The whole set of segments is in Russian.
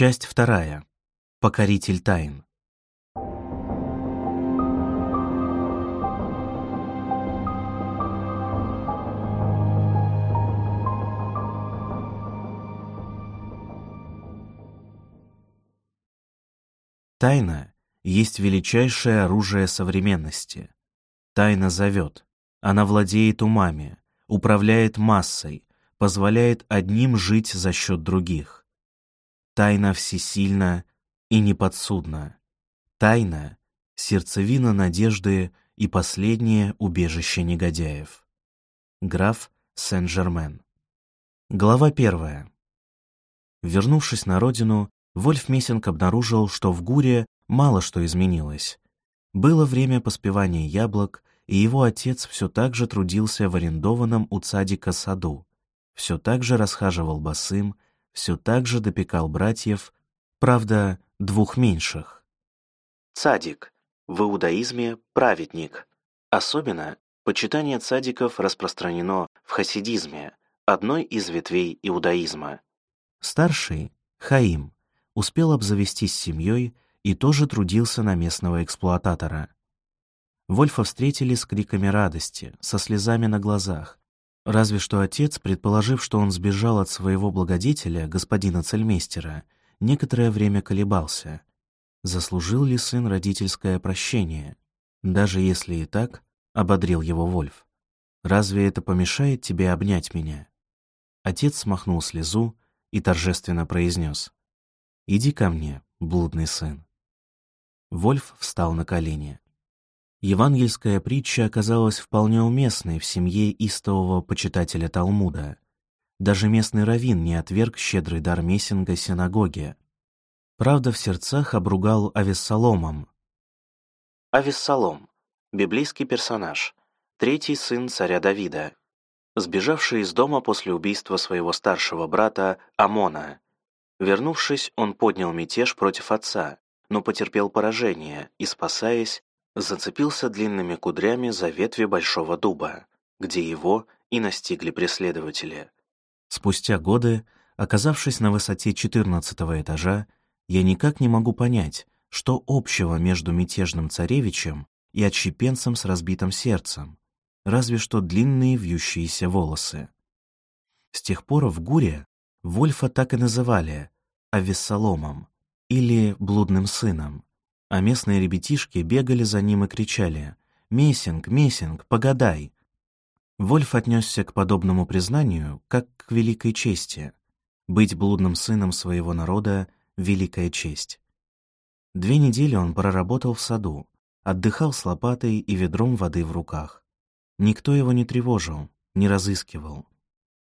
Часть вторая. Покоритель тайн. Тайна есть величайшее оружие современности. Тайна зовет, она владеет умами, управляет массой, позволяет одним жить за счет других. Тайна всесильна и неподсудна. Тайна — сердцевина надежды и последнее убежище негодяев. Граф Сен-Жермен. Глава первая. Вернувшись на родину, Вольф Мессинг обнаружил, что в Гуре мало что изменилось. Было время поспевания яблок, и его отец все так же трудился в арендованном у цадика саду, все так же расхаживал босым, все так же допекал братьев, правда, двух меньших. Цадик. В иудаизме – праведник. Особенно почитание цадиков распространено в хасидизме, одной из ветвей иудаизма. Старший, Хаим, успел обзавестись семьей и тоже трудился на местного эксплуататора. Вольфа встретили с криками радости, со слезами на глазах. Разве что отец, предположив, что он сбежал от своего благодетеля, господина цельмейстера, некоторое время колебался. Заслужил ли сын родительское прощение? Даже если и так, ободрил его Вольф. «Разве это помешает тебе обнять меня?» Отец смахнул слезу и торжественно произнес. «Иди ко мне, блудный сын». Вольф встал на колени. Евангельская притча оказалась вполне уместной в семье истового почитателя Талмуда. Даже местный раввин не отверг щедрый дар Мессинга синагоге. Правда, в сердцах обругал Авессаломом. Авессалом — библейский персонаж, третий сын царя Давида, сбежавший из дома после убийства своего старшего брата Амона, Вернувшись, он поднял мятеж против отца, но потерпел поражение и, спасаясь, зацепился длинными кудрями за ветви большого дуба, где его и настигли преследователи. Спустя годы, оказавшись на высоте 14 этажа, я никак не могу понять, что общего между мятежным царевичем и отщепенцем с разбитым сердцем, разве что длинные вьющиеся волосы. С тех пор в Гуре Вольфа так и называли Авессаломом или блудным сыном, а местные ребятишки бегали за ним и кричали «Мессинг, Мессинг, погадай!». Вольф отнесся к подобному признанию как к великой чести. Быть блудным сыном своего народа — великая честь. Две недели он проработал в саду, отдыхал с лопатой и ведром воды в руках. Никто его не тревожил, не разыскивал.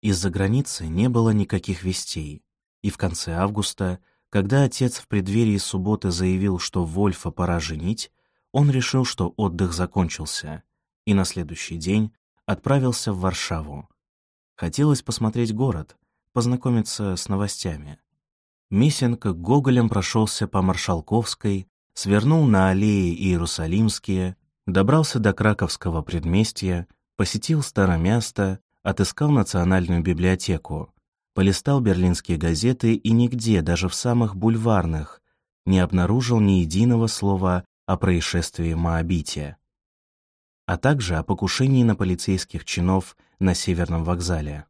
Из-за границы не было никаких вестей, и в конце августа, когда отец в преддверии субботы заявил, что Вольфа пора женить, он решил, что отдых закончился, и на следующий день отправился в Варшаву. Хотелось посмотреть город, познакомиться с новостями. Мессинг гоголем прошелся по Маршалковской, свернул на аллеи Иерусалимские, добрался до Краковского предместья, посетил Старомясто, отыскал Национальную библиотеку, полистал берлинские газеты и нигде, даже в самых бульварных, не обнаружил ни единого слова о происшествии в Моабите, а также о покушении на полицейских чинов на Северном вокзале.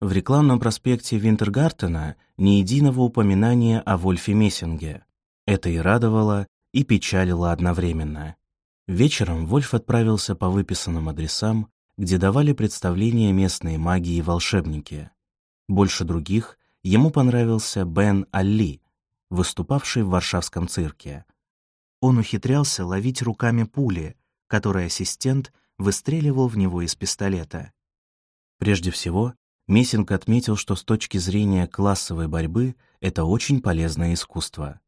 В рекламном проспекте Винтергартена ни единого упоминания о Вольфе Мессинге. Это и радовало, и печалило одновременно. Вечером Вольф отправился по выписанным адресам где давали представления местные маги и волшебники. Больше других ему понравился Бен Алли, выступавший в Варшавском цирке. Он ухитрялся ловить руками пули, которые ассистент выстреливал в него из пистолета. Прежде всего, Мессинг отметил, что с точки зрения классовой борьбы это очень полезное искусство.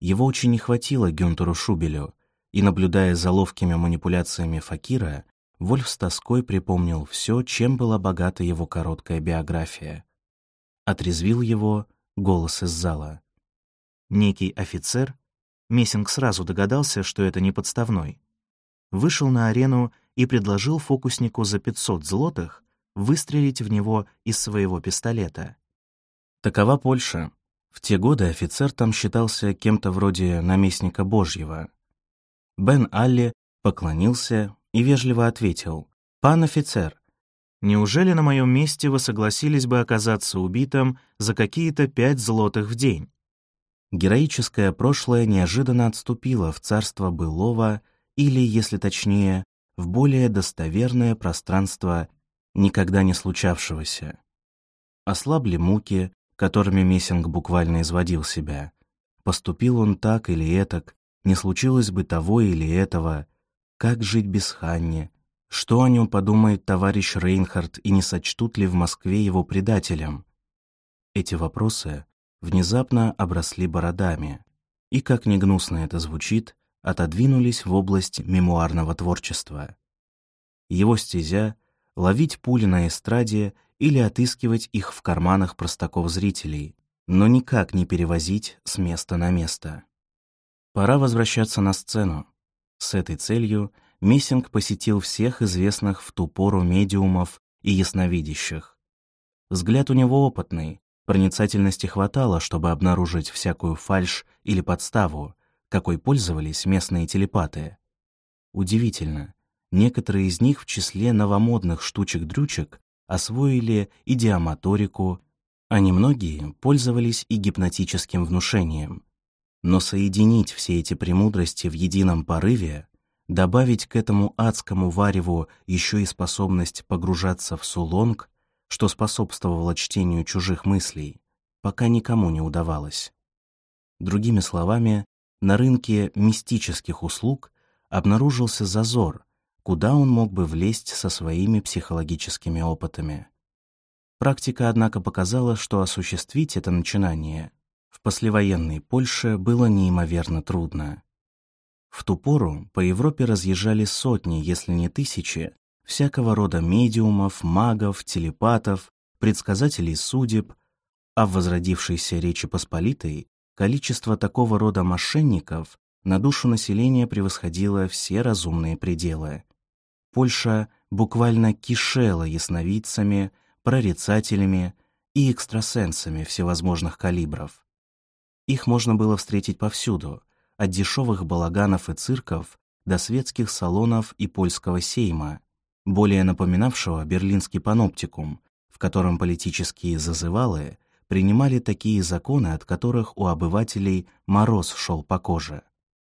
Его очень не хватило Гюнтеру Шубелю, и, наблюдая за ловкими манипуляциями Факира, Вольф с тоской припомнил все, чем была богата его короткая биография. Отрезвил его голос из зала. Некий офицер, Мессинг сразу догадался, что это не подставной, вышел на арену и предложил фокуснику за 500 злотых выстрелить в него из своего пистолета. Такова Польша. В те годы офицер там считался кем-то вроде наместника Божьего. Бен Алли поклонился и вежливо ответил, «Пан офицер, неужели на моем месте вы согласились бы оказаться убитым за какие-то пять злотых в день?» Героическое прошлое неожиданно отступило в царство былого, или, если точнее, в более достоверное пространство никогда не случавшегося. Ослабли муки, которыми Мессинг буквально изводил себя. Поступил он так или этак, не случилось бы того или этого. Как жить без Ханни? Что о нем подумает товарищ Рейнхард и не сочтут ли в Москве его предателем? Эти вопросы внезапно обросли бородами и, как ни гнусно это звучит, отодвинулись в область мемуарного творчества. Его стезя — ловить пули на эстраде или отыскивать их в карманах простаков-зрителей, но никак не перевозить с места на место. Пора возвращаться на сцену. С этой целью Мессинг посетил всех известных в ту пору медиумов и ясновидящих. Взгляд у него опытный, проницательности хватало, чтобы обнаружить всякую фальшь или подставу, какой пользовались местные телепаты. Удивительно, некоторые из них в числе новомодных штучек-дрючек освоили идиомоторику, а немногие пользовались и гипнотическим внушением. Но соединить все эти премудрости в едином порыве, добавить к этому адскому вареву еще и способность погружаться в сулонг, что способствовало чтению чужих мыслей, пока никому не удавалось. Другими словами, на рынке мистических услуг обнаружился зазор, куда он мог бы влезть со своими психологическими опытами. Практика, однако, показала, что осуществить это начинание в послевоенной Польше было неимоверно трудно. В ту пору по Европе разъезжали сотни, если не тысячи, всякого рода медиумов, магов, телепатов, предсказателей судеб, а в возродившейся Речи Посполитой количество такого рода мошенников на душу населения превосходило все разумные пределы. Польша буквально кишела ясновидцами, прорицателями и экстрасенсами всевозможных калибров. Их можно было встретить повсюду, от дешевых балаганов и цирков до светских салонов и польского сейма, более напоминавшего берлинский паноптикум, в котором политические зазывалы принимали такие законы, от которых у обывателей мороз шел по коже.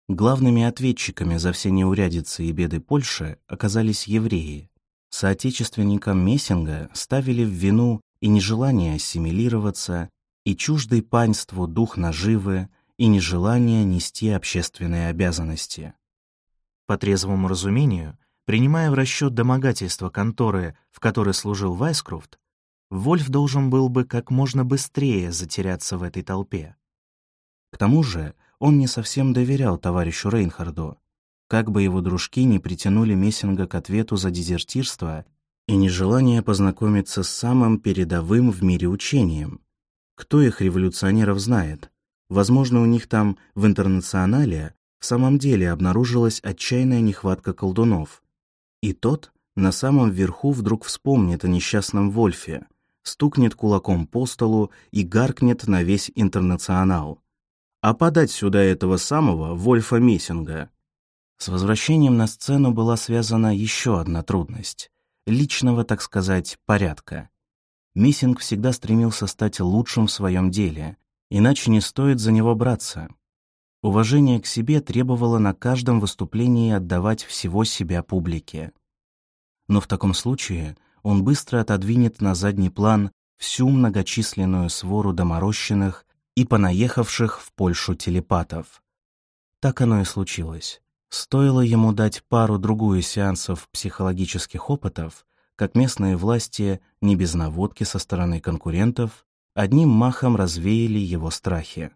Главными ответчиками за все неурядицы и беды Польши оказались евреи. Соотечественникам Мессинга ставили в вину и нежелание ассимилироваться, и чуждый панству дух наживы, и нежелание нести общественные обязанности. По трезвому разумению, принимая в расчет домогательства конторы, в которой служил Вайскрофт, Вольф должен был бы как можно быстрее затеряться в этой толпе. К тому же он не совсем доверял товарищу Рейнхарду, как бы его дружки не притянули Мессинга к ответу за дезертирство и нежелание познакомиться с самым передовым в мире учением. Кто их революционеров знает? Возможно, у них там в интернационале в самом деле обнаружилась отчаянная нехватка колдунов. И тот на самом верху вдруг вспомнит о несчастном Вольфе, стукнет кулаком по столу и гаркнет на весь интернационал. А подать сюда этого самого Вольфа Мессинга. С возвращением на сцену была связана еще одна трудность — личного, так сказать, порядка. Мессинг всегда стремился стать лучшим в своем деле, иначе не стоит за него браться. Уважение к себе требовало на каждом выступлении отдавать всего себя публике. Но в таком случае он быстро отодвинет на задний план всю многочисленную свору доморощенных и понаехавших в Польшу телепатов. Так оно и случилось. Стоило ему дать пару-другую сеансов психологических опытов, как местные власти, не без наводки со стороны конкурентов, одним махом развеяли его страхи.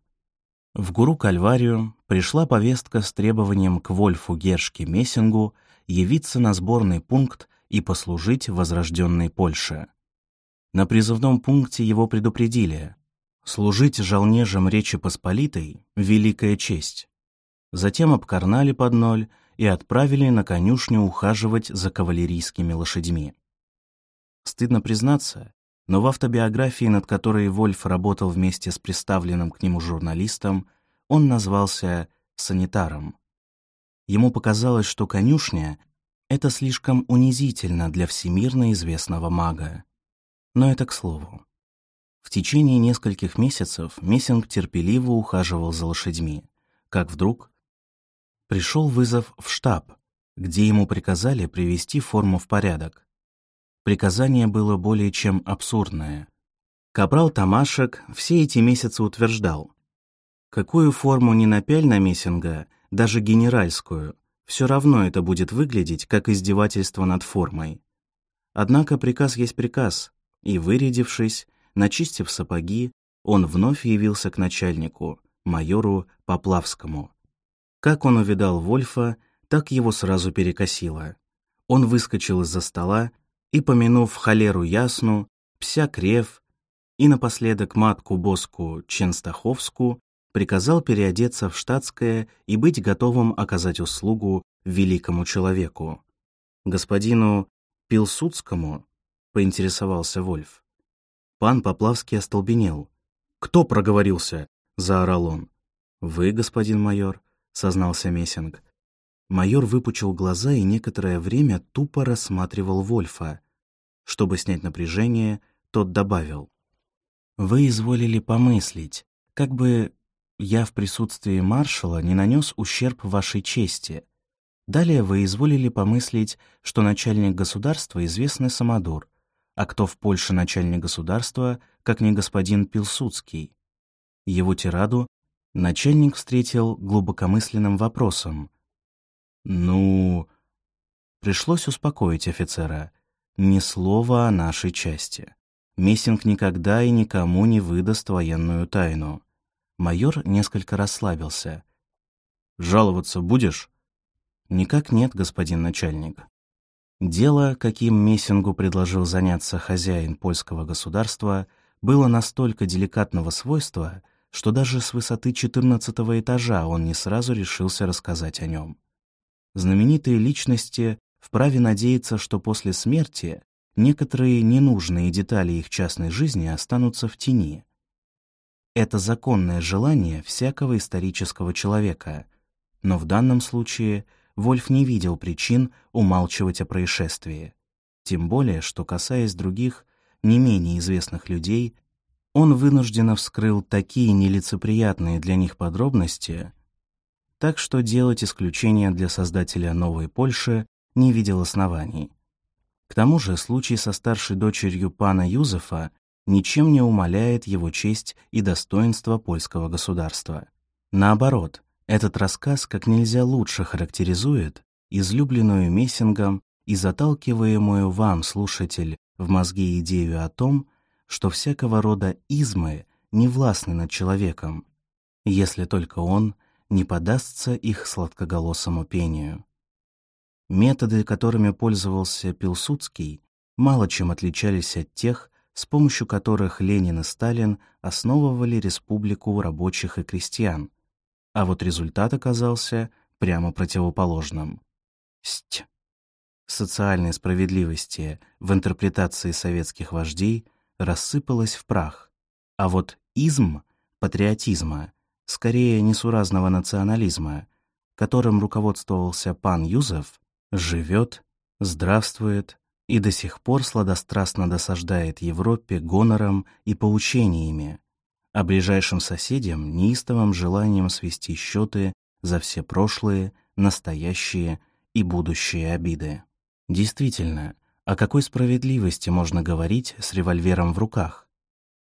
В гуру Кальварию пришла повестка с требованием к Вольфу Гершке Мессингу явиться на сборный пункт и послужить возрожденной Польше. На призывном пункте его предупредили. Служить жалнежем Речи Посполитой — великая честь. Затем обкарнали под ноль и отправили на конюшню ухаживать за кавалерийскими лошадьми. Стыдно признаться, но в автобиографии, над которой Вольф работал вместе с представленным к нему журналистом, он назвался санитаром. Ему показалось, что конюшня — это слишком унизительно для всемирно известного мага. Но это к слову. В течение нескольких месяцев Мессинг терпеливо ухаживал за лошадьми, как вдруг пришел вызов в штаб, где ему приказали привести форму в порядок. Приказание было более чем абсурдное. Капрал Тамашек все эти месяцы утверждал, какую форму не напяль на Мессинга, даже генеральскую, все равно это будет выглядеть как издевательство над формой. Однако приказ есть приказ, и, вырядившись, начистив сапоги, он вновь явился к начальнику, майору Поплавскому. Как он увидал Вольфа, так его сразу перекосило. Он выскочил из-за стола и, помянув холеру ясну, пся крев и напоследок матку-боску Ченстаховску, приказал переодеться в штатское и быть готовым оказать услугу великому человеку. Господину Пилсудскому поинтересовался Вольф. Пан Поплавский остолбенел. «Кто проговорился?» — заорал он. «Вы, господин майор», — сознался Мессинг. Майор выпучил глаза и некоторое время тупо рассматривал Вольфа. Чтобы снять напряжение, тот добавил. «Вы изволили помыслить, как бы я в присутствии маршала не нанес ущерб вашей чести. Далее вы изволили помыслить, что начальник государства — известный самодур, а кто в Польше начальник государства, как не господин Пилсудский. Его тираду начальник встретил глубокомысленным вопросом. «Ну...» Пришлось успокоить офицера. Ни слова о нашей части. Мессинг никогда и никому не выдаст военную тайну. Майор несколько расслабился. «Жаловаться будешь?» «Никак нет, господин начальник». Дело, каким Мессингу предложил заняться хозяин польского государства, было настолько деликатного свойства, что даже с высоты 14 этажа он не сразу решился рассказать о нем. Знаменитые личности вправе надеяться, что после смерти некоторые ненужные детали их частной жизни останутся в тени, это законное желание всякого исторического человека, но в данном случае Вольф не видел причин умалчивать о происшествии. Тем более, что, касаясь других, не менее известных людей, он вынужденно вскрыл такие нелицеприятные для них подробности, так что делать исключение для создателя «Новой Польши» не видел оснований. К тому же случай со старшей дочерью пана Юзефа ничем не умаляет его честь и достоинство польского государства. Наоборот, этот рассказ как нельзя лучше характеризует излюбленную Мессингом и заталкиваемую вам, слушатель, в мозги идею о том, что всякого рода измы не властны над человеком, если только он не подастся их сладкоголосому пению. Методы, которыми пользовался Пилсудский, мало чем отличались от тех, с помощью которых Ленин и Сталин основывали республику рабочих и крестьян, а вот результат оказался прямо противоположным. Сть. Социальной справедливости в интерпретации советских вождей рассыпалась в прах, а вот изм патриотизма, скорее несуразного национализма, которым руководствовался пан Юзеф, живет, здравствует и до сих пор сладострастно досаждает Европе гонором и поучениями, а ближайшим соседям неистовым желанием свести счеты за все прошлые, настоящие и будущие обиды. Действительно, о какой справедливости можно говорить с револьвером в руках?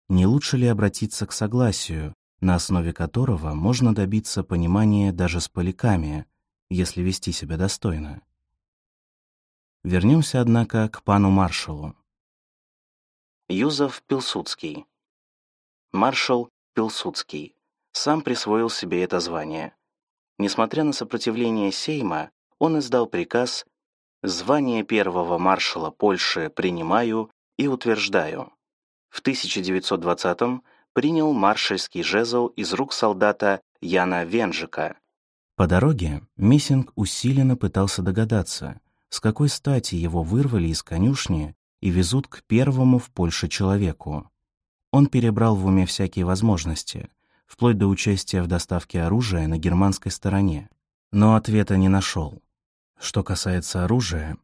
Не лучше ли обратиться к согласию, на основе которого можно добиться понимания даже с поляками, если вести себя достойно? Вернемся, однако, к пану маршалу. Юзеф Пилсудский. Маршал Пилсудский. Сам присвоил себе это звание. Несмотря на сопротивление Сейма, он издал приказ «Звание первого маршала Польши принимаю и утверждаю». В 1920-м принял маршальский жезл из рук солдата Яна Венжика. По дороге Мессинг усиленно пытался догадаться, с какой стати его вырвали из конюшни и везут к первому в Польше человеку. Он перебрал в уме всякие возможности, вплоть до участия в доставке оружия на германской стороне, но ответа не нашел. Что касается оружия,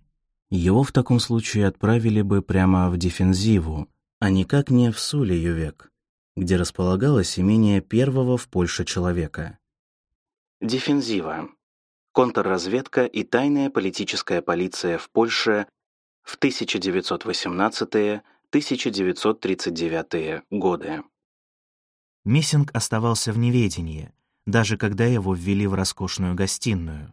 его в таком случае отправили бы прямо в дефензиву, а никак не в Суле-Ювек, где располагалось имение первого в Польше человека. Дефензива. Контрразведка и тайная политическая полиция в Польше в 1918-1939 годы. Мессинг оставался в неведении, даже когда его ввели в роскошную гостиную.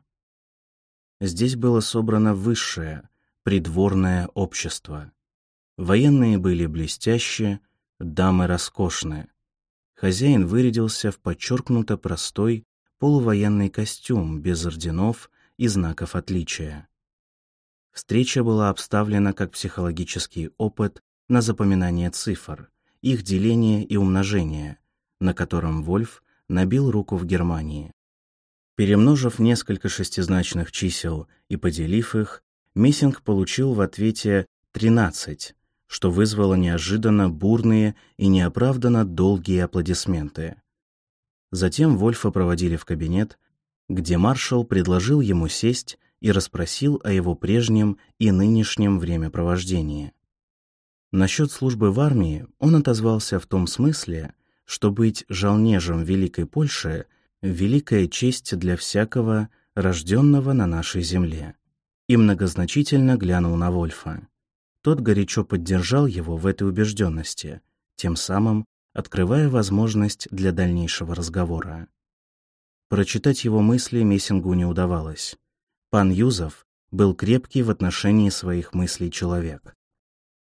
Здесь было собрано высшее, придворное общество. Военные были блестящие, дамы роскошные. Хозяин вырядился в подчеркнуто простой полувоенный костюм без орденов и знаков отличия. Встреча была обставлена как психологический опыт на запоминание цифр, их деление и умножение, на котором Вольф набил руку в Германии. Перемножив несколько шестизначных чисел и поделив их, Мессинг получил в ответе 13, что вызвало неожиданно бурные и неоправданно долгие аплодисменты. Затем Вольфа проводили в кабинет, где маршал предложил ему сесть и расспросил о его прежнем и нынешнем времяпровождении. Насчет службы в армии он отозвался в том смысле, что быть жалнежем Великой Польши — великая честь для всякого, рожденного на нашей земле, и многозначительно глянул на Вольфа. Тот горячо поддержал его в этой убежденности, тем самым открывая возможность для дальнейшего разговора. Прочитать его мысли Мессингу не удавалось. Пан Юзов был крепкий в отношении своих мыслей человек.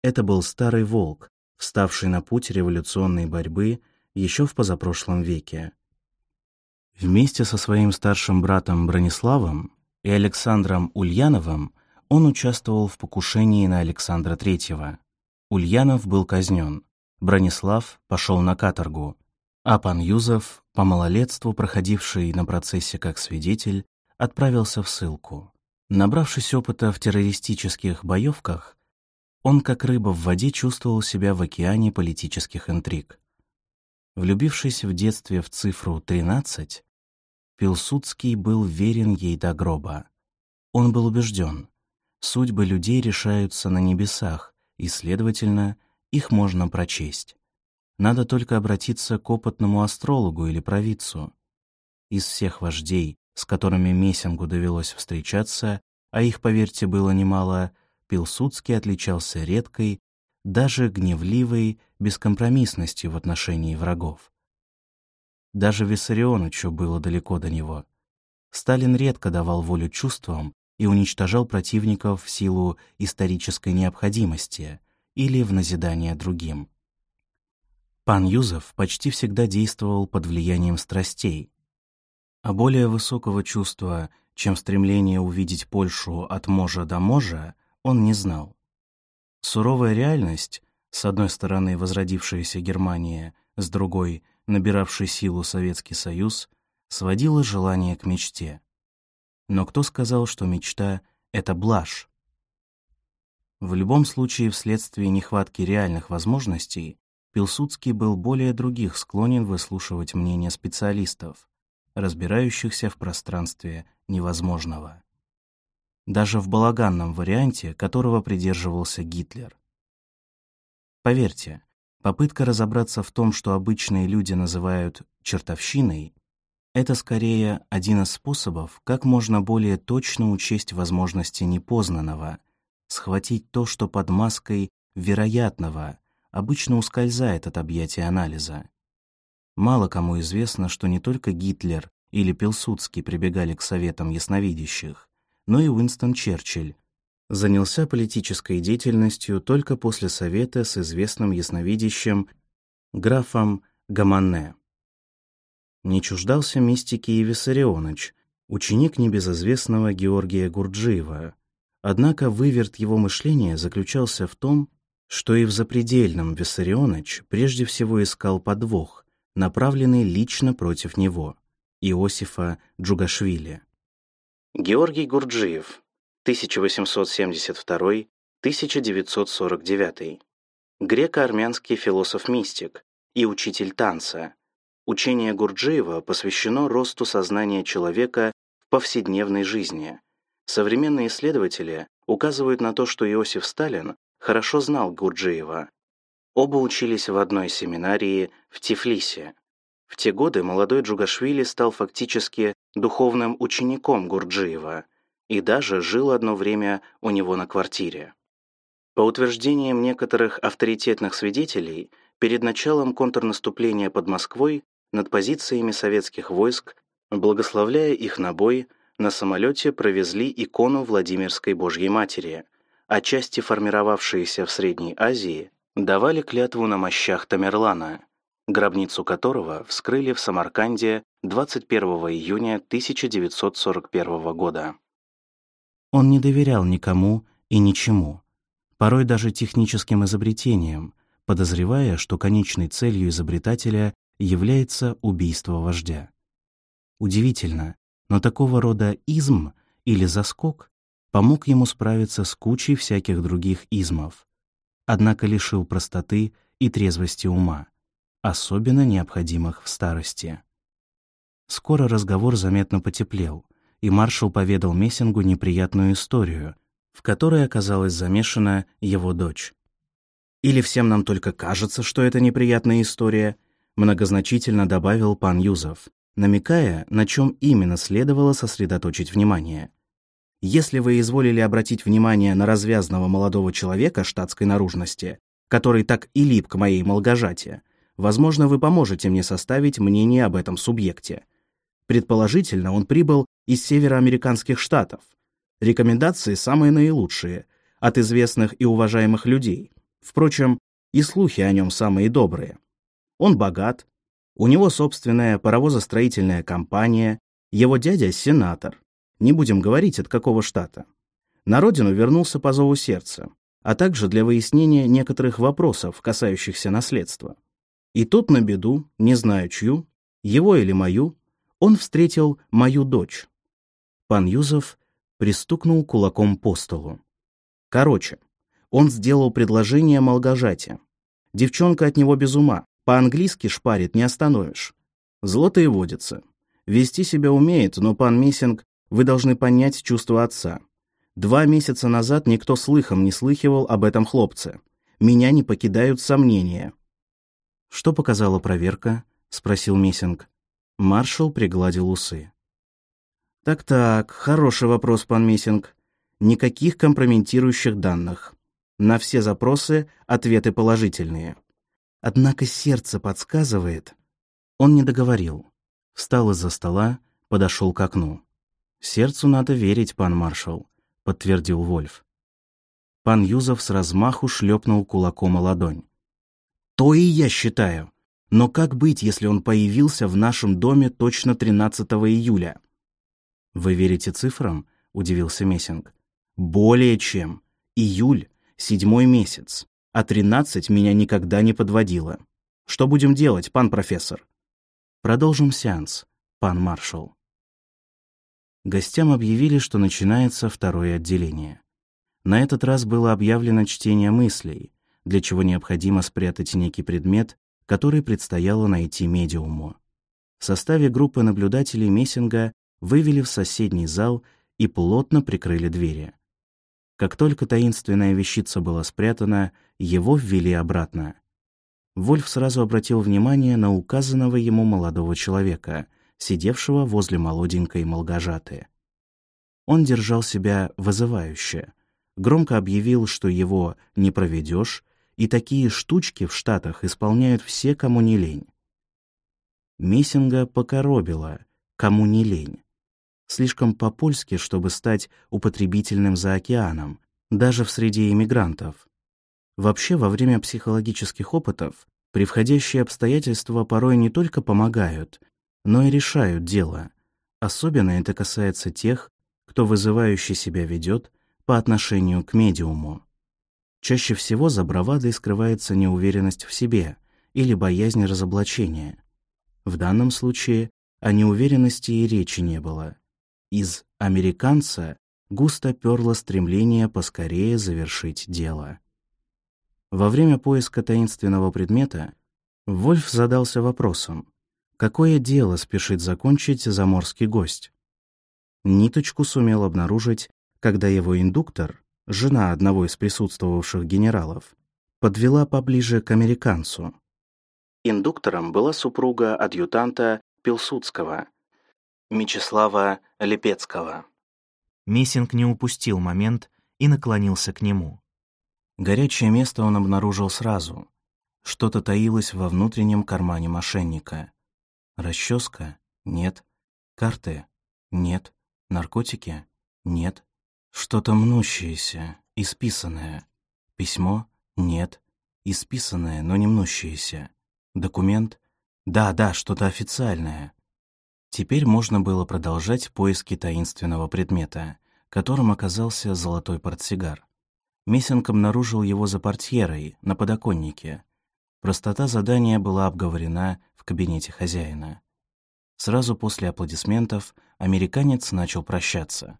Это был старый волк, вставший на путь революционной борьбы еще в позапрошлом веке. Вместе со своим старшим братом Брониславом и Александром Ульяновым он участвовал в покушении на Александра III. Ульянов был казнен, Бронислав пошел на каторгу, а пан Юзов, по малолетству проходивший на процессе как свидетель, отправился в ссылку. Набравшись опыта в террористических боевках, он, как рыба в воде, чувствовал себя в океане политических интриг. Влюбившись в детстве в цифру 13, Пилсудский был верен ей до гроба. Он был убежден, судьбы людей решаются на небесах, и, следовательно, их можно прочесть. Надо только обратиться к опытному астрологу или провидцу. Из всех вождей, с которыми Мессингу довелось встречаться, а их, поверьте, было немало, Пилсудский отличался редкой, даже гневливой бескомпромиссностью в отношении врагов. Даже Виссарионовичу было далеко до него. Сталин редко давал волю чувствам и уничтожал противников в силу исторической необходимости или в назидание другим. Пан Юзов почти всегда действовал под влиянием страстей, а более высокого чувства, чем стремление увидеть Польшу от можа до можа, он не знал. Суровая реальность, с одной стороны возродившаяся Германия, с другой — набиравший силу Советский Союз, сводила желание к мечте. Но кто сказал, что мечта — это блажь? В любом случае, вследствие нехватки реальных возможностей, Пилсудский был более других склонен выслушивать мнения специалистов, разбирающихся в пространстве невозможного. Даже в балаганном варианте, которого придерживался Гитлер. Поверьте, попытка разобраться в том, что обычные люди называют «чертовщиной», это скорее один из способов, как можно более точно учесть возможности непознанного, схватить то, что под маской вероятного обычно ускользает от объятия анализа. Мало кому известно, что не только Гитлер или Пилсудский прибегали к советам ясновидящих, но и Уинстон Черчилль занялся политической деятельностью только после совета с известным ясновидящим графом Гаманне. Не чуждался мистики и Виссарионович, ученик небезызвестного Георгия Гурджиева. Однако выверт его мышления заключался в том, что и в запредельном Виссарионович прежде всего искал подвох, направленный лично против него, Иосифа Джугашвили. Георгий Гурджиев, 1872-1902 1949. Греко-армянский философ-мистик и учитель танца. Учение Гурджиева посвящено росту сознания человека в повседневной жизни. Современные исследователи указывают на то, что Иосиф Сталин хорошо знал Гурджиева. Оба учились в одной семинарии в Тифлисе. В те годы молодой Джугашвили стал фактически духовным учеником Гурджиева и даже жил одно время у него на квартире. По утверждениям некоторых авторитетных свидетелей, перед началом контрнаступления под Москвой над позициями советских войск, благословляя их на бой, на самолете провезли икону Владимирской Божьей Матери, а части, формировавшиеся в Средней Азии, давали клятву на мощах Тамерлана, гробницу которого вскрыли в Самарканде 21 июня 1941 года. Он не доверял никому и ничему, порой даже техническим изобретениям, подозревая, что конечной целью изобретателя является убийство вождя. Удивительно, но такого рода изм или заскок помог ему справиться с кучей всяких других измов, однако лишил простоты и трезвости ума, особенно необходимых в старости. Скоро разговор заметно потеплел, и маршал поведал Мессингу неприятную историю, в которой оказалась замешана его дочь. «Или всем нам только кажется, что это неприятная история», многозначительно добавил пан Юзов, намекая, на чем именно следовало сосредоточить внимание. Если вы изволили обратить внимание на развязного молодого человека штатской наружности, который так и лип к моей молгожате, возможно, вы поможете мне составить мнение об этом субъекте. Предположительно, он прибыл из североамериканских штатов. Рекомендации самые наилучшие, от известных и уважаемых людей. Впрочем, и слухи о нем самые добрые. Он богат, у него собственная паровозостроительная компания, его дядя — сенатор. Не будем говорить, от какого штата. На родину вернулся по зову сердца, а также для выяснения некоторых вопросов, касающихся наследства. И тут на беду, не знаю чью, его или мою, он встретил мою дочь. Пан Юзов пристукнул кулаком по столу. Короче, он сделал предложение Молгожате. Девчонка от него без ума, по-английски шпарит, не остановишь. Злото и водится. Вести себя умеет, но пан Миссинг, вы должны понять чувство отца. Два месяца назад никто слыхом не слыхивал об этом хлопце. Меня не покидают сомнения. «Что показала проверка?» — спросил Миссинг. Маршал пригладил усы. «Так-так, хороший вопрос, пан Миссинг. Никаких компрометирующих данных. На все запросы ответы положительные. Однако сердце подсказывает. Он не договорил. Встал из-за стола, подошел к окну. «Сердцу надо верить, пан маршал», — подтвердил Вольф. Пан Юзов с размаху шлепнул кулаком о ладонь. «То и я считаю. Но как быть, если он появился в нашем доме точно 13 июля?» «Вы верите цифрам?» — удивился Мессинг. «Более чем. Июль — седьмой месяц а 13 меня никогда не подводило. Что будем делать, пан профессор? Продолжим сеанс, пан маршал. Гостям объявили, что начинается второе отделение. На этот раз было объявлено чтение мыслей, для чего необходимо спрятать некий предмет, который предстояло найти медиуму. В составе группы наблюдателей Мессинга вывели в соседний зал и плотно прикрыли двери. Как только таинственная вещица была спрятана, его ввели обратно. Вольф сразу обратил внимание на указанного ему молодого человека, сидевшего возле молоденькой Молгожаты. Он держал себя вызывающе, громко объявил, что его не проведешь, и такие штучки в Штатах исполняют все, кому не лень. Мессинга покоробило, кому не лень слишком по-польски, чтобы стать употребительным за океаном, даже в среде иммигрантов. Вообще, во время психологических опытов превходящие обстоятельства порой не только помогают, но и решают дело. Особенно это касается тех, кто вызывающе себя ведет по отношению к медиуму. Чаще всего за бравадой скрывается неуверенность в себе или боязнь разоблачения. В данном случае о неуверенности и речи не было. Из американца густо перло стремление поскорее завершить дело. Во время поиска таинственного предмета Вольф задался вопросом, какое дело спешит закончить заморский гость. Ниточку сумел обнаружить, когда его индуктор, жена одного из присутствовавших генералов, подвела поближе к американцу. Индуктором была супруга адъютанта Пилсудского, Мечислава Лепецкого. Мессинг не упустил момент и наклонился к нему. Горячее место он обнаружил сразу. Что-то таилось во внутреннем кармане мошенника. Расческа? Нет. Карты? Нет. Наркотики? Нет. Что-то мнущееся, исписанное. Письмо? Нет. Исписанное, но не мнущееся. Документ? Да, да, что-то официальное. Теперь можно было продолжать поиски таинственного предмета, которым оказался золотой портсигар. Мессинг обнаружил его за портьерой, на подоконнике. Простота задания была обговорена в кабинете хозяина. Сразу после аплодисментов американец начал прощаться.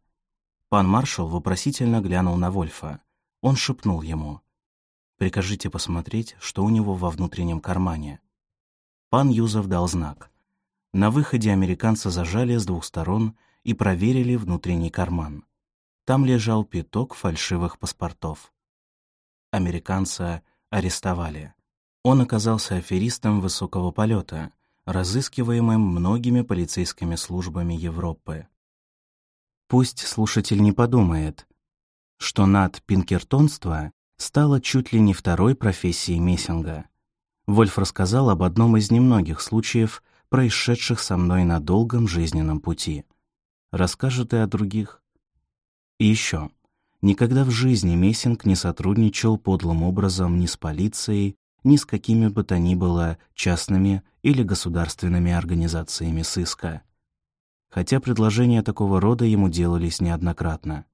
Пан маршал вопросительно глянул на Вольфа. Он шепнул ему. «Прикажите посмотреть, что у него во внутреннем кармане». Пан Юзов дал знак. На выходе американца зажали с двух сторон и проверили внутренний карман. Там лежал пяток фальшивых паспортов. Американца арестовали. Он оказался аферистом высокого полета, разыскиваемым многими полицейскими службами Европы. Пусть слушатель не подумает, что над пинкертонство стало чуть ли не второй профессией Мессинга. Вольф рассказал об одном из немногих случаев, происшедших со мной на долгом жизненном пути. Расскажет и о других. И еще. Никогда в жизни Мессинг не сотрудничал подлым образом ни с полицией, ни с какими бы то ни было частными или государственными организациями сыска. Хотя предложения такого рода ему делались неоднократно.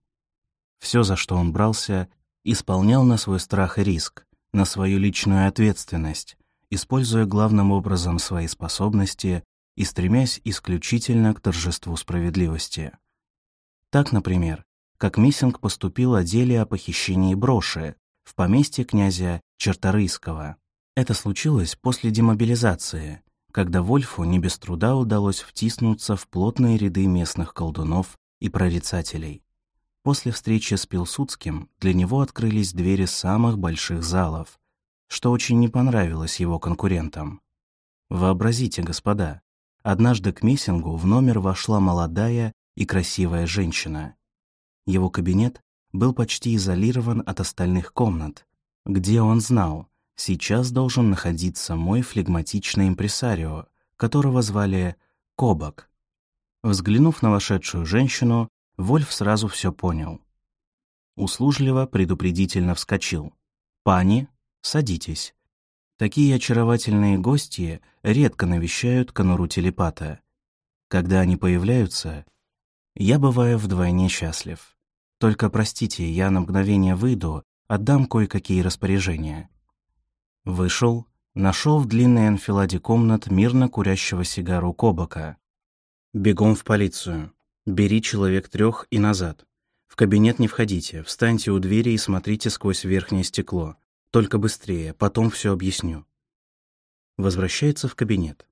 Все, за что он брался, исполнял на свой страх и риск, на свою личную ответственность, используя главным образом свои способности и стремясь исключительно к торжеству справедливости. Так, например, как Миссинг поступил о деле о похищении броши в поместье князя Черторийского. Это случилось после демобилизации, когда Вольфу не без труда удалось втиснуться в плотные ряды местных колдунов и прорицателей. После встречи с Пилсудским для него открылись двери самых больших залов, что очень не понравилось его конкурентам. Вообразите, господа, однажды к Мессингу в номер вошла молодая и красивая женщина. Его кабинет был почти изолирован от остальных комнат, где он знал, сейчас должен находиться мой флегматичный импресарио, которого звали Кобак. Взглянув на вошедшую женщину, Вольф сразу все понял. Услужливо предупредительно вскочил. «Пани, Садитесь. Такие очаровательные гости редко навещают конуру телепата. Когда они появляются, я бываю вдвойне счастлив. Только простите, я на мгновение выйду, отдам кое-какие распоряжения. Вышел, нашел в длинной анфиладе комнат мирно курящего сигару Кобака. Бегом в полицию. Бери человек трех и назад. В кабинет не входите, встаньте у двери и смотрите сквозь верхнее стекло. Только быстрее, потом все объясню. Возвращается в кабинет.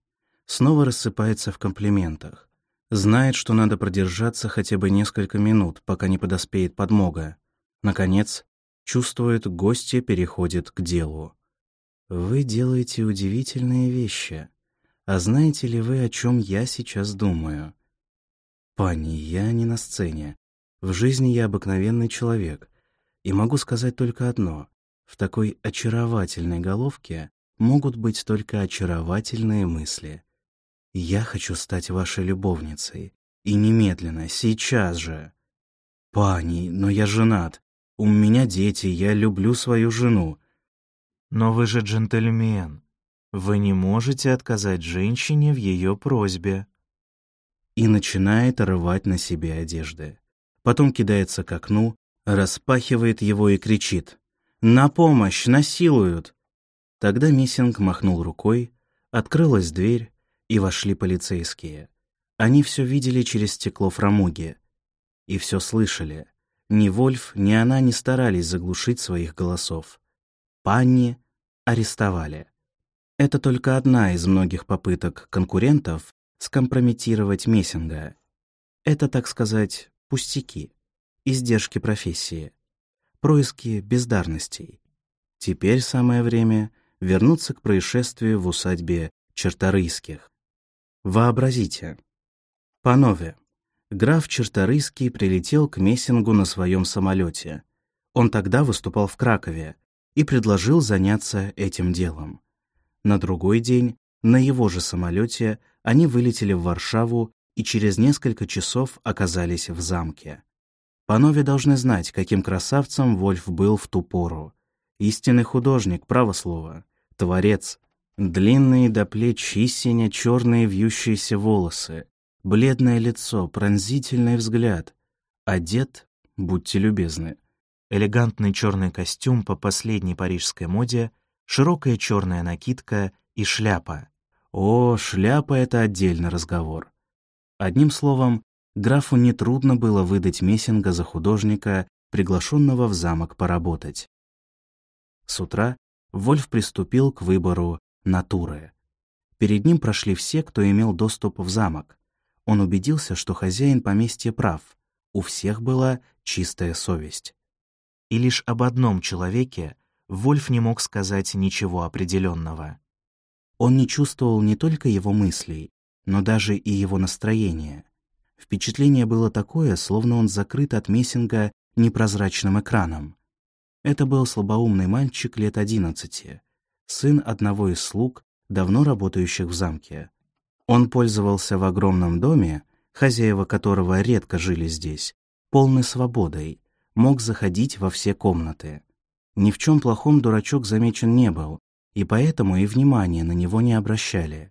Снова рассыпается в комплиментах. Знает, что надо продержаться хотя бы несколько минут, пока не подоспеет подмога. Наконец, чувствует, гости переходит к делу. Вы делаете удивительные вещи. А знаете ли вы, о чем я сейчас думаю? Пани, я не на сцене. В жизни я обыкновенный человек. И могу сказать только одно. В такой очаровательной головке могут быть только очаровательные мысли. Я хочу стать вашей любовницей. И немедленно, сейчас же. Пани, но я женат. У меня дети, я люблю свою жену. Но вы же джентльмен. Вы не можете отказать женщине в ее просьбе. И начинает рвать на себе одежды. Потом кидается к окну, распахивает его и кричит. «На помощь! Насилуют!» Тогда Миссинг махнул рукой, открылась дверь, и вошли полицейские. Они все видели через стекло фрамуги. и все слышали. Ни Вольф, ни она не старались заглушить своих голосов. Панни арестовали. Это только одна из многих попыток конкурентов скомпрометировать Мессинга. Это, так сказать, пустяки, издержки профессии, происки бездарностей. Теперь самое время вернуться к происшествию в усадьбе Черторийских. Вообразите. Панове, граф Черторийский прилетел к Мессингу на своем самолете. Он тогда выступал в Кракове и предложил заняться этим делом. На другой день на его же самолете они вылетели в Варшаву и через несколько часов оказались в замке. Панове должны знать, каким красавцем Вольф был в ту пору. Истинный художник, право слово, творец. Длинные до плеч и сине-черные вьющиеся волосы, бледное лицо, пронзительный взгляд. Одет, будьте любезны, элегантный черный костюм по последней парижской моде, широкая черная накидка и шляпа. О, шляпа — это отдельный разговор. Одним словом, графу нетрудно было выдать Мессинга за художника, приглашенного в замок поработать. С утра Вольф приступил к выбору натуры. Перед ним прошли все, кто имел доступ в замок. Он убедился, что хозяин поместья прав, у всех была чистая совесть. И лишь об одном человеке Вольф не мог сказать ничего определенного. Он не чувствовал не только его мыслей, но даже и его настроения. Впечатление было такое, словно он закрыт от Мессинга непрозрачным экраном. Это был слабоумный мальчик лет одиннадцати, сын одного из слуг, давно работающих в замке. Он пользовался в огромном доме, хозяева которого редко жили здесь, полной свободой, мог заходить во все комнаты. Ни в чем плохом дурачок замечен не был, и поэтому и внимания на него не обращали.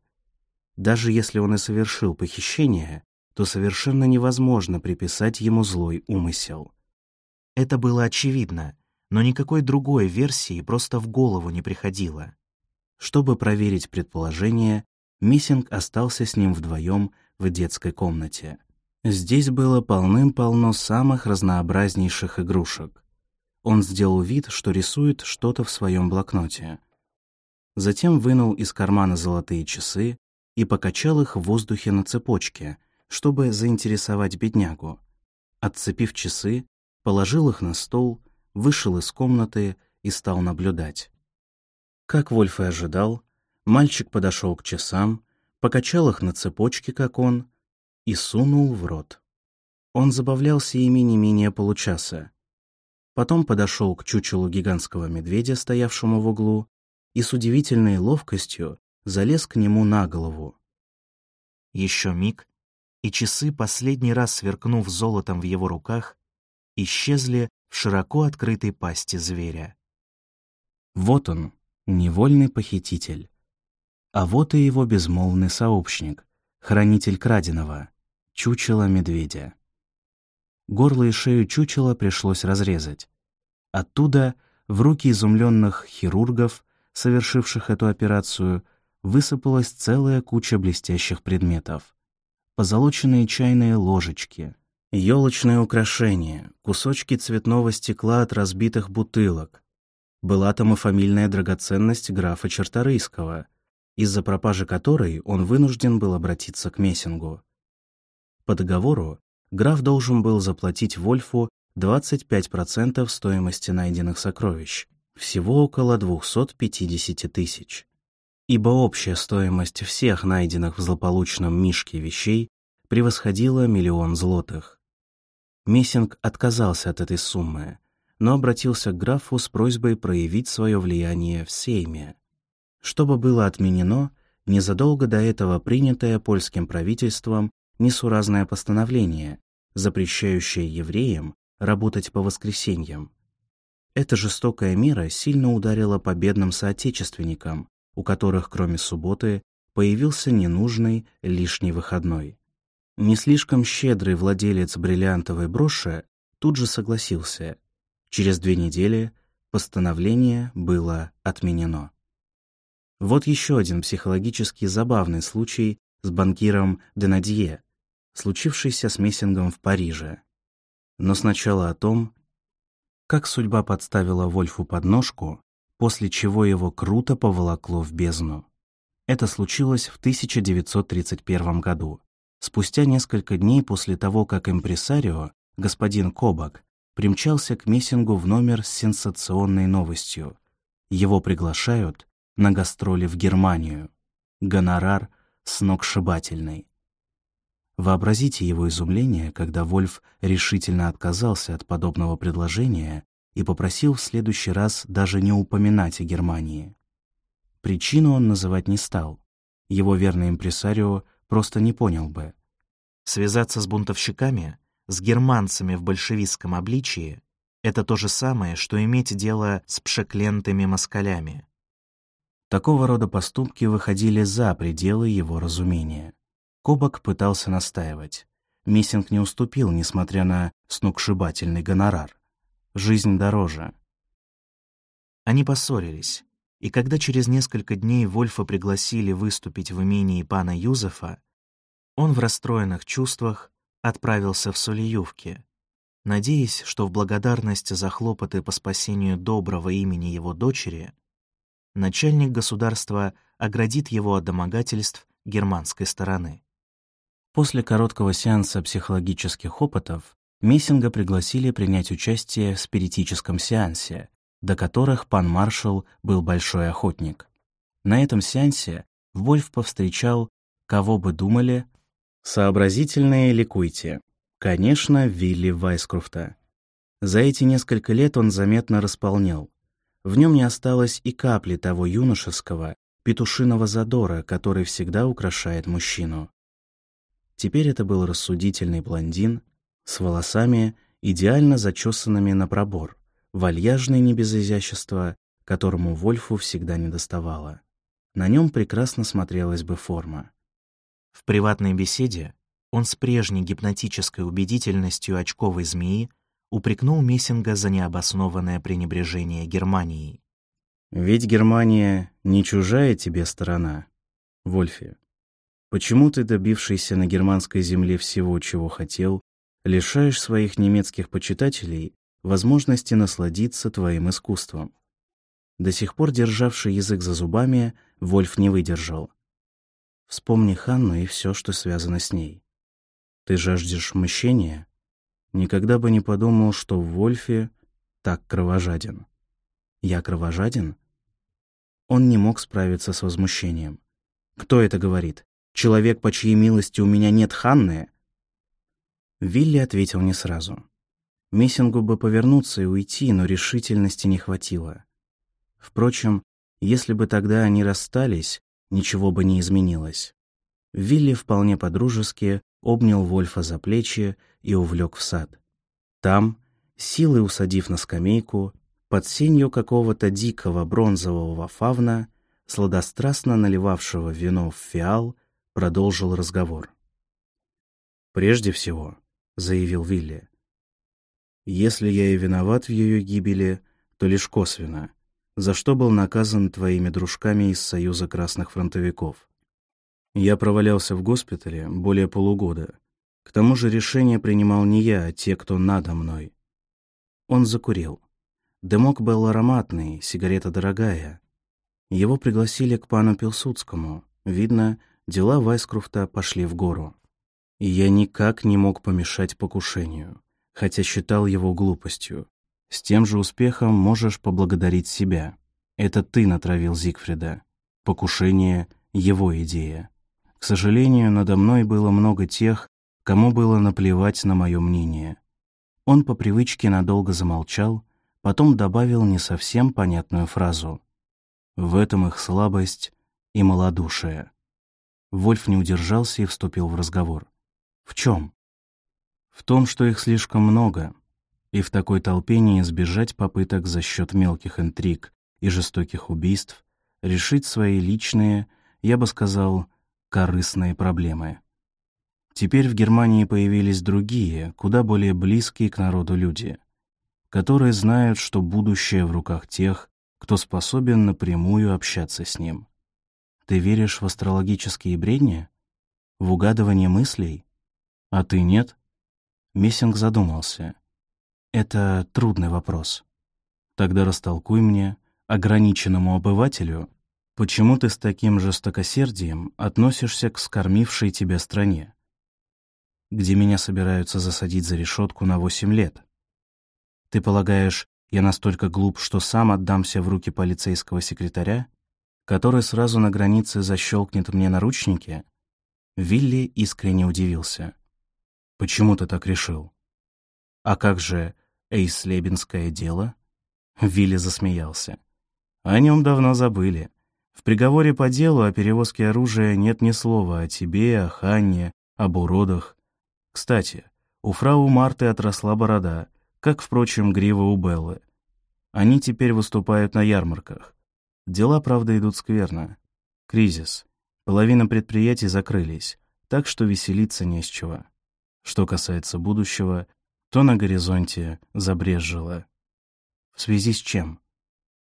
Даже если он и совершил похищение, то совершенно невозможно приписать ему злой умысел. Это было очевидно, но никакой другой версии просто в голову не приходило. Чтобы проверить предположение, Миссинг остался с ним вдвоем в детской комнате. Здесь было полным-полно самых разнообразнейших игрушек. Он сделал вид, что рисует что-то в своем блокноте. Затем вынул из кармана золотые часы и покачал их в воздухе на цепочке, чтобы заинтересовать беднягу. Отцепив часы, положил их на стол, вышел из комнаты и стал наблюдать. Как Вольф и ожидал, мальчик подошел к часам, покачал их на цепочке, как он, и сунул в рот. Он забавлялся ими не менее получаса. Потом подошел к чучелу гигантского медведя, стоявшему в углу, и с удивительной ловкостью залез к нему на голову. Еще миг, и часы, последний раз сверкнув золотом в его руках, исчезли в широко открытой пасти зверя. Вот он, невольный похититель. А вот и его безмолвный сообщник, хранитель краденого, чучело медведя. Горло и шею чучела пришлось разрезать. Оттуда в руки изумленных хирургов, совершивших эту операцию, высыпалась целая куча блестящих предметов. Позолоченные чайные ложечки, елочные украшения, кусочки цветного стекла от разбитых бутылок. Была там и фамильная драгоценность графа Черторийского, из-за пропажи которой он вынужден был обратиться к Мессингу. По договору граф должен был заплатить Вольфу 25% стоимости найденных сокровищ, всего около 250 тысяч. Ибо общая стоимость всех найденных в злополучном мишке вещей превосходила миллион злотых. Мессинг отказался от этой суммы, но обратился к графу с просьбой проявить свое влияние в Сейме, чтобы было отменено незадолго до этого принятое польским правительством несуразное постановление, запрещающее евреям работать по воскресеньям. Эта жестокая мера сильно ударила по бедным соотечественникам, у которых кроме субботы появился ненужный лишний выходной. Не слишком щедрый владелец бриллиантовой броши тут же согласился. Через две недели постановление было отменено. Вот еще один психологически забавный случай с банкиром Денадье, случившийся с Мессингом в Париже. Но сначала о том, как судьба подставила Вольфу подножку, после чего его круто поволокло в бездну. Это случилось в 1931 году, спустя несколько дней после того, как импресарио, господин Кобак, примчался к Мессингу в номер с сенсационной новостью. Его приглашают на гастроли в Германию. Гонорар сногсшибательный. Вообразите его изумление, когда Вольф решительно отказался от подобного предложения и попросил в следующий раз даже не упоминать о Германии. Причину он называть не стал. Его верный импресарио просто не понял бы. Связаться с бунтовщиками, с германцами в большевистском обличии — это то же самое, что иметь дело с пшеклентыми москалями. Такого рода поступки выходили за пределы его разумения. Кобак пытался настаивать. Миссинг не уступил, несмотря на сногсшибательный гонорар. Жизнь дороже. Они поссорились, и когда через несколько дней Вольфа пригласили выступить в имении пана Юзефа, он в расстроенных чувствах отправился в Солиювки, надеясь, что в благодарность за хлопоты по спасению доброго имени его дочери начальник государства оградит его от домогательств германской стороны. После короткого сеанса психологических опытов Мессинга пригласили принять участие в спиритическом сеансе, до которых пан маршал был большой охотник. На этом сеансе Вольф повстречал, кого бы думали, сообразительные ликуйте. Конечно, Вилли Вайскруфта. За эти несколько лет он заметно располнел. В нем не осталось и капли того юношеского, петушиного задора, который всегда украшает мужчину. Теперь это был рассудительный блондин с волосами, идеально зачесанными на пробор, вальяжный не без изящества, которому Вольфу всегда недоставало. На нем прекрасно смотрелась бы форма. В приватной беседе он с прежней гипнотической убедительностью очковой змеи упрекнул Мессинга за необоснованное пренебрежение Германией. «Ведь Германия не чужая тебе сторона, Вольфе. Почему ты, добившийся на германской земле всего, чего хотел, лишаешь своих немецких почитателей возможности насладиться твоим искусством? До сих пор державший язык за зубами, Вольф не выдержал. Вспомни Ханну и все, что связано с ней. Ты жаждешь мщения? Никогда бы не подумал, что в Вольфе так кровожаден. Я кровожаден? Он не мог справиться с возмущением. Кто это говорит? Человек, по чьей милости у меня нет Ханны?» Вилли ответил не сразу. Мессингу бы повернуться и уйти, но решительности не хватило. Впрочем, если бы тогда они расстались, ничего бы не изменилось. Вилли вполне по-дружески обнял Вольфа за плечи и увлек в сад. Там, силой усадив на скамейку, под сенью какого-то дикого бронзового фавна, сладострастно наливавшего вино в фиал, продолжил разговор. «Прежде всего», — заявил Вилли, — «если я и виноват в ее гибели, то лишь косвенно, за что был наказан твоими дружками из Союза Красных Фронтовиков. Я провалялся в госпитале более полугода. К тому же решение принимал не я, а те, кто надо мной. Он закурил. Дымок был ароматный, сигарета дорогая. Его пригласили к пану Пилсудскому. Видно, дела Вайскруфта пошли в гору. И я никак не мог помешать покушению, хотя считал его глупостью. С тем же успехом можешь поблагодарить себя. Это ты натравил Зигфрида. Покушение — его идея. К сожалению, надо мной было много тех, кому было наплевать на мое мнение. Он по привычке надолго замолчал, потом добавил не совсем понятную фразу. В этом их слабость и малодушие. Вольф не удержался и вступил в разговор. «В чем?» «В том, что их слишком много, и в такой толпе не избежать попыток за счет мелких интриг и жестоких убийств решить свои личные, я бы сказал, корыстные проблемы. Теперь в Германии появились другие, куда более близкие к народу люди, которые знают, что будущее в руках тех, кто способен напрямую общаться с ним. Ты веришь в астрологические бредни? В угадывание мыслей? А ты нет? Мессинг задумался. Это трудный вопрос. Тогда растолкуй мне, ограниченному обывателю, почему ты с таким жестокосердием относишься к скормившей тебя стране, где меня собираются засадить за решетку на восемь лет. Ты полагаешь, я настолько глуп, что сам отдамся в руки полицейского секретаря, который сразу на границе защелкнет мне наручники? Вилли искренне удивился. Почему ты так решил? А как же Эйслебинское дело? Вилли засмеялся. О нем давно забыли. В приговоре по делу о перевозке оружия нет ни слова о тебе, о Ханне, об уродах. Кстати, у фрау Марты отросла борода, как, впрочем, грива у Беллы. Они теперь выступают на ярмарках. Дела, правда, идут скверно. Кризис. Половина предприятий закрылись, так что веселиться не с чего. Что касается будущего, то на горизонте забрезжило. В связи с чем?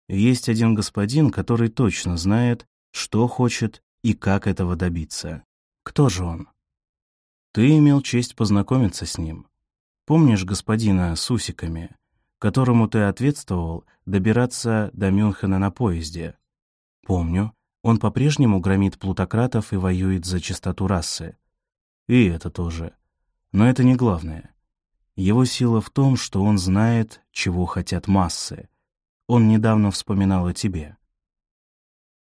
Есть один господин, который точно знает, что хочет и как этого добиться. Кто же он? Ты имел честь познакомиться с ним. Помнишь господина с усиками, которому ты ответствовал добираться до Мюнхена на поезде? Помню. Он по-прежнему громит плутократов и воюет за чистоту расы. И это тоже. Но это не главное. Его сила в том, что он знает, чего хотят массы. Он недавно вспоминал о тебе.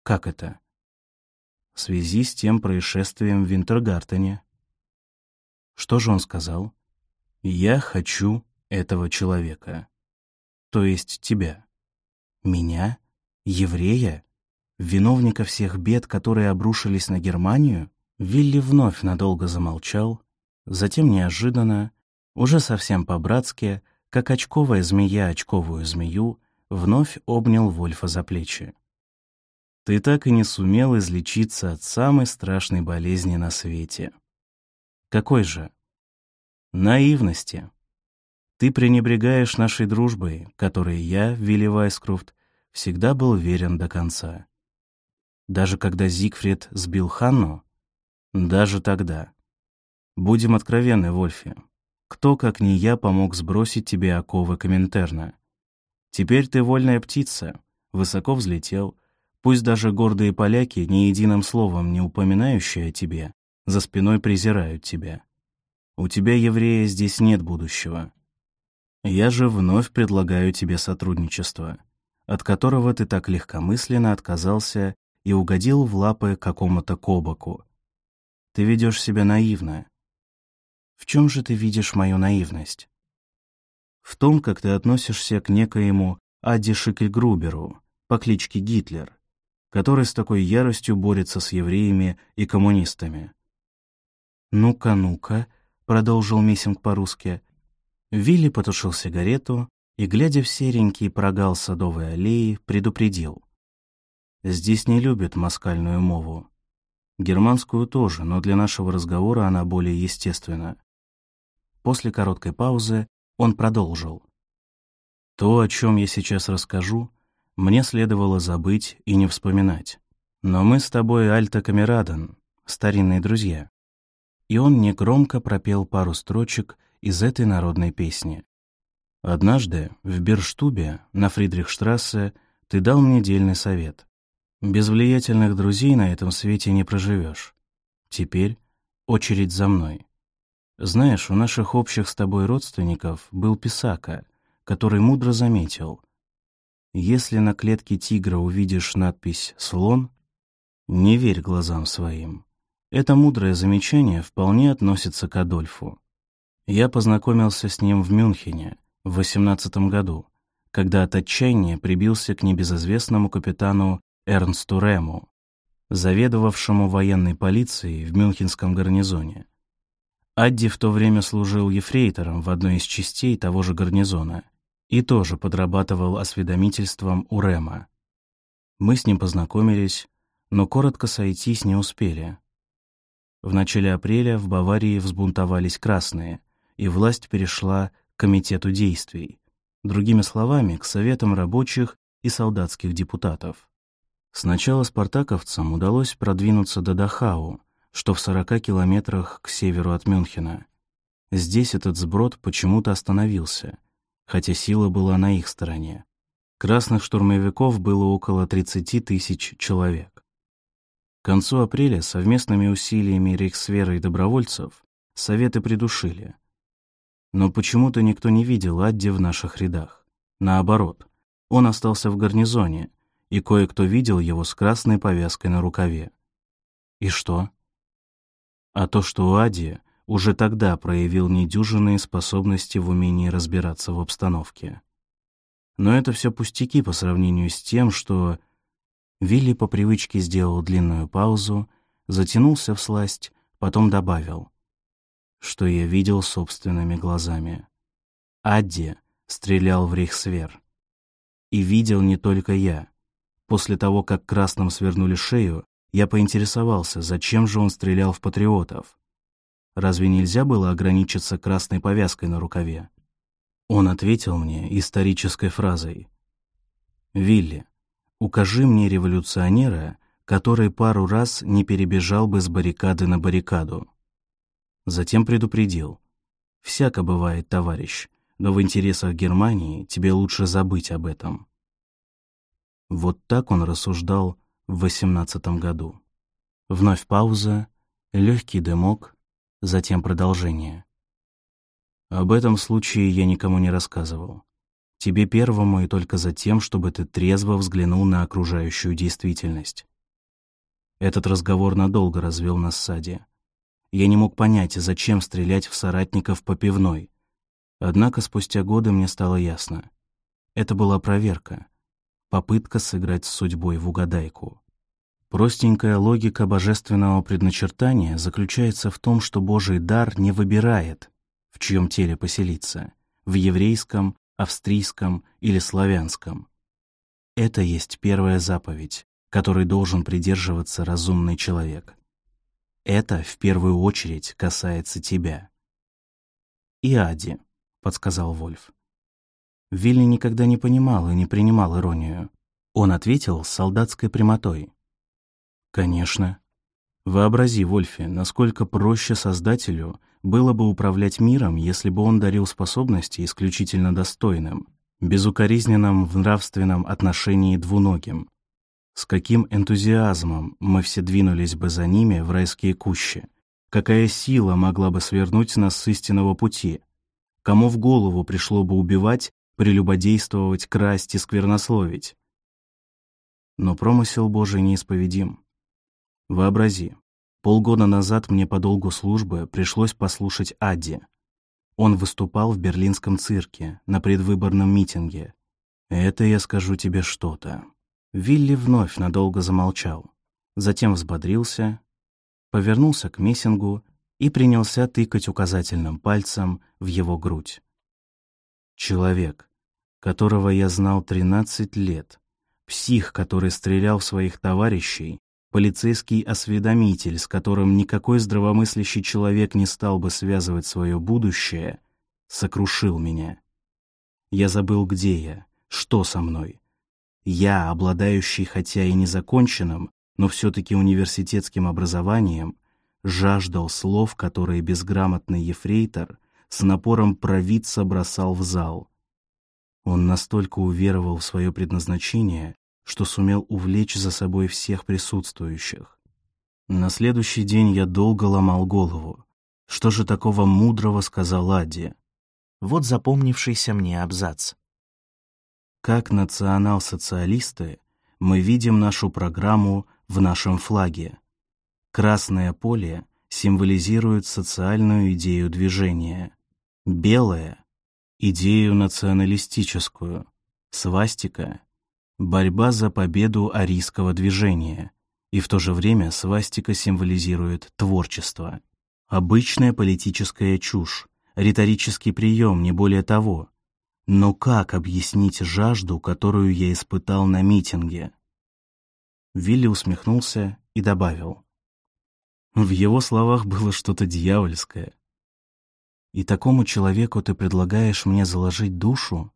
Как это? В связи с тем происшествием в Винтергартене. Что же он сказал? «Я хочу этого человека». То есть тебя. Меня? Еврея? Виновника всех бед, которые обрушились на Германию? Вилли вновь надолго замолчал, затем неожиданно, уже совсем по-братски, как очковая змея очковую змею, вновь обнял Вольфа за плечи. «Ты так и не сумел излечиться от самой страшной болезни на свете». «Какой же?» «Наивности. Ты пренебрегаешь нашей дружбой, которой я, Вилли Вайскруфт, всегда был верен до конца. Даже когда Зигфрид сбил Ханну? Даже тогда. Будем откровенны, Вольфи. Кто, как не я, помог сбросить тебе оковы Коминтерна? Теперь ты вольная птица, высоко взлетел, пусть даже гордые поляки, ни единым словом не упоминающие о тебе, за спиной презирают тебя. У тебя, еврея, здесь нет будущего. Я же вновь предлагаю тебе сотрудничество, от которого ты так легкомысленно отказался и угодил в лапы какому-то кобаку. Ты ведешь себя наивно. В чем же ты видишь мою наивность? В том, как ты относишься к некоему Адди Шикельгруберу по кличке Гитлер, который с такой яростью борется с евреями и коммунистами. «Ну-ка, ну-ка», — продолжил Миссинг по-русски, Вилли потушил сигарету и, глядя в серенький прогал садовой аллеи, предупредил. «Здесь не любят москальную мову. Германскую тоже, но для нашего разговора она более естественна». После короткой паузы он продолжил. «То, о чем я сейчас расскажу, мне следовало забыть и не вспоминать. Но мы с тобой Альта Камераден, старинные друзья». И он негромко пропел пару строчек из этой народной песни. Однажды в Берштубе на Фридрихштрассе ты дал мне дельный совет. Без влиятельных друзей на этом свете не проживешь. Теперь очередь за мной. Знаешь, у наших общих с тобой родственников был писака, который мудро заметил. Если на клетке тигра увидишь надпись «слон», не верь глазам своим. Это мудрое замечание вполне относится к Адольфу. Я познакомился с ним в Мюнхене в 18 году, когда от отчаяния прибился к небезызвестному капитану Эрнсту Рему, заведовавшему военной полицией в Мюнхенском гарнизоне. Адди в то время служил ефрейтором в одной из частей того же гарнизона и тоже подрабатывал осведомительством у Рема. Мы с ним познакомились, но коротко сойтись не успели. В начале апреля в Баварии взбунтовались красные — и власть перешла к Комитету действий, другими словами, к Советам рабочих и солдатских депутатов. Сначала спартаковцам удалось продвинуться до Дахау, что в 40 километрах к северу от Мюнхена. Здесь этот сброд почему-то остановился, хотя сила была на их стороне. Красных штурмовиков было около 30 тысяч человек. К концу апреля совместными усилиями рейхсвера и добровольцев Советы придушили. Но почему-то никто не видел Адди в наших рядах. Наоборот, он остался в гарнизоне, и кое-кто видел его с красной повязкой на рукаве. И что? А то, что Адди уже тогда проявил недюжинные способности в умении разбираться в обстановке. Но это все пустяки по сравнению с тем, что... Вилли по привычке сделал длинную паузу, затянулся в сласть, потом добавил что я видел собственными глазами. Адди стрелял в Рейхсвер. И видел не только я. После того, как красным свернули шею, я поинтересовался, зачем же он стрелял в патриотов. Разве нельзя было ограничиться красной повязкой на рукаве? Он ответил мне исторической фразой. «Вилли, укажи мне революционера, который пару раз не перебежал бы с баррикады на баррикаду. Затем предупредил. «Всяко бывает, товарищ, но в интересах Германии тебе лучше забыть об этом». Вот так он рассуждал в восемнадцатом году. Вновь пауза, легкий дымок, затем продолжение. Об этом случае я никому не рассказывал. Тебе первому и только за тем, чтобы ты трезво взглянул на окружающую действительность. Этот разговор надолго развел нас Сади. Я не мог понять, зачем стрелять в соратников по пивной. Однако спустя годы мне стало ясно. Это была проверка. Попытка сыграть с судьбой в угадайку. Простенькая логика божественного предначертания заключается в том, что Божий дар не выбирает, в чьем теле поселиться, в еврейском, австрийском или славянском. Это есть первая заповедь, которой должен придерживаться разумный человек. Это в первую очередь касается тебя. И Ади, подсказал Вольф. Вилли никогда не понимал и не принимал иронию. Он ответил с солдатской прямотой. Конечно. Вообрази, Вольфе, насколько проще Создателю было бы управлять миром, если бы он дарил способности исключительно достойным, безукоризненным в нравственном отношении двуногим, с каким энтузиазмом мы все двинулись бы за ними в райские кущи. Какая сила могла бы свернуть нас с истинного пути? Кому в голову пришло бы убивать, прелюбодействовать, красть и сквернословить? Но промысел Божий неисповедим. Вообрази, полгода назад мне по долгу службы пришлось послушать Адди. Он выступал в берлинском цирке на предвыборном митинге. Это, я скажу тебе, что-то. Вилли вновь надолго замолчал, затем взбодрился, повернулся к Мессингу и принялся тыкать указательным пальцем в его грудь. Человек, которого я знал 13 лет, псих, который стрелял в своих товарищей, полицейский осведомитель, с которым никакой здравомыслящий человек не стал бы связывать свое будущее, сокрушил меня. Я забыл, где я, что со мной, я, обладающий хотя и незаконченным, но все-таки университетским образованием, жаждал слов, которые безграмотный ефрейтор с напором провидца бросал в зал. Он настолько уверовал в свое предназначение, что сумел увлечь за собой всех присутствующих. На следующий день я долго ломал голову. Что же такого мудрого сказал Адди? Вот запомнившийся мне абзац. Как национал-социалисты мы видим нашу программу в нашем флаге. Красное поле символизирует социальную идею движения, белое — идею националистическую, свастика — борьба за победу арийского движения, и в то же время свастика символизирует творчество. Обычная политическая чушь, риторический прием, не более того — но как объяснить жажду, которую я испытал на митинге? Вилли усмехнулся и добавил. В его словах было что-то дьявольское. И такому человеку ты предлагаешь мне заложить душу?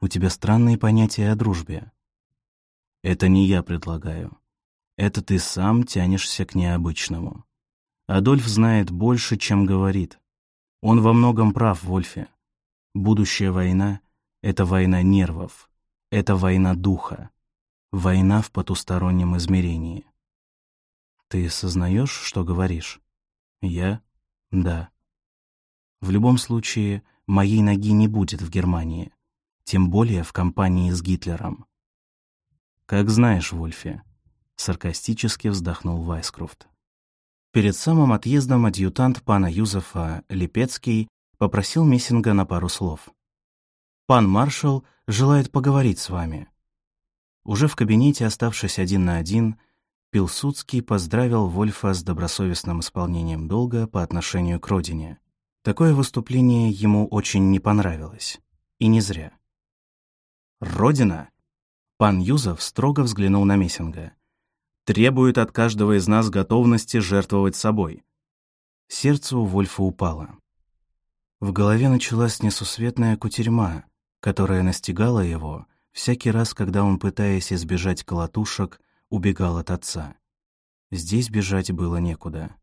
У тебя странные понятия о дружбе. Это не я предлагаю. Это ты сам тянешься к необычному. Адольф знает больше, чем говорит. Он во многом прав, Вольфе. Будущая война Это война нервов. Это война духа. Война в потустороннем измерении. Ты сознаешь, что говоришь? Я? Да. В любом случае, моей ноги не будет в Германии, тем более в компании с Гитлером. Как знаешь, Вольфе, саркастически вздохнул Вайскрофт. Перед самым отъездом адъютант пана Юзефа Липецкий попросил Мессинга на пару слов. «Пан маршал желает поговорить с вами». Уже в кабинете, оставшись один на один, Пилсудский поздравил Вольфа с добросовестным исполнением долга по отношению к родине. Такое выступление ему очень не понравилось. И не зря. «Родина?» Пан Юзов строго взглянул на Мессинга. «Требует от каждого из нас готовности жертвовать собой». Сердце у Вольфа упало. В голове началась несусветная кутерьма, которая настигала его всякий раз, когда он, пытаясь избежать колотушек, убегал от отца. Здесь бежать было некуда.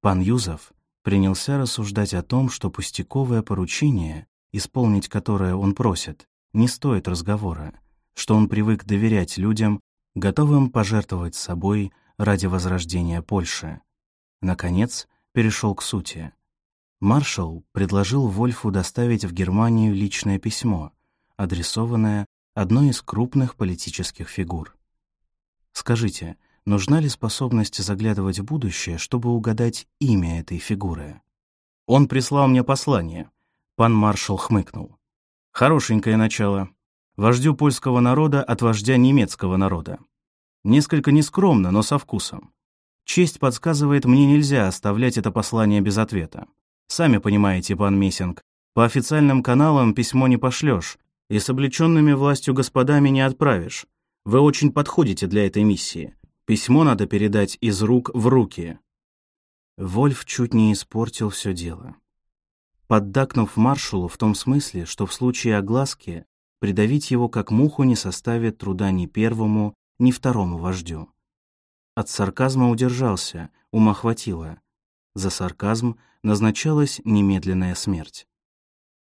Пан Юзов принялся рассуждать о том, что пустяковое поручение, исполнить которое он просит, не стоит разговора, что он привык доверять людям, готовым пожертвовать собой ради возрождения Польши. Наконец, перешел к сути. Маршал предложил Вольфу доставить в Германию личное письмо, адресованное одной из крупных политических фигур. Скажите, нужна ли способность заглядывать в будущее, чтобы угадать имя этой фигуры? Он прислал мне послание. Пан маршал хмыкнул. Хорошенькое начало. Вождю польского народа от вождя немецкого народа. Несколько нескромно, но со вкусом. Честь подсказывает, мне нельзя оставлять это послание без ответа. Сами понимаете, пан Мессинг, по официальным каналам письмо не пошлешь, и с облеченными властью господами не отправишь. Вы очень подходите для этой миссии. Письмо надо передать из рук в руки». Вольф чуть не испортил все дело. Поддакнув маршалу в том смысле, что в случае огласки придавить его как муху не составит труда ни первому, ни второму вождю. От сарказма удержался, ума хватило. За сарказм назначалась немедленная смерть.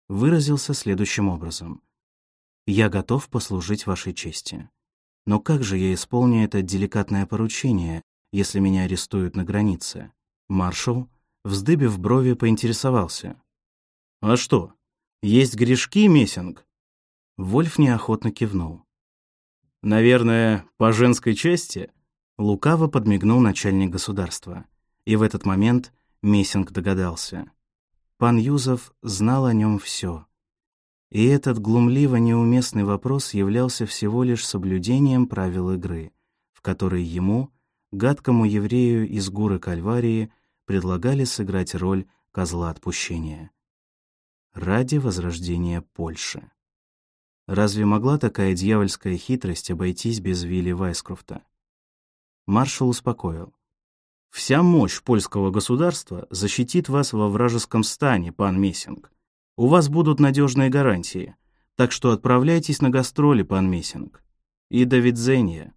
Выразился следующим образом. «Я готов послужить вашей чести. Но как же я исполню это деликатное поручение, если меня арестуют на границе? Маршал, вздыбив брови, поинтересовался. «А что, есть грешки, Мессинг?» Вольф неохотно кивнул. «Наверное, по женской части?» Лукаво подмигнул начальник государства. И в этот момент Мессинг догадался. Пан Юзов знал о нем все. И этот глумливо неуместный вопрос являлся всего лишь соблюдением правил игры, в которой ему, гадкому еврею из Гуры Кальварии, предлагали сыграть роль козла отпущения. Ради возрождения Польши. Разве могла такая дьявольская хитрость обойтись без Вилли Вайскрофта? Маршал успокоил. «Вся мощь польского государства защитит вас во вражеском стане, пан Мессинг. У вас будут надежные гарантии, так что отправляйтесь на гастроли, пан Мессинг. И до видзения.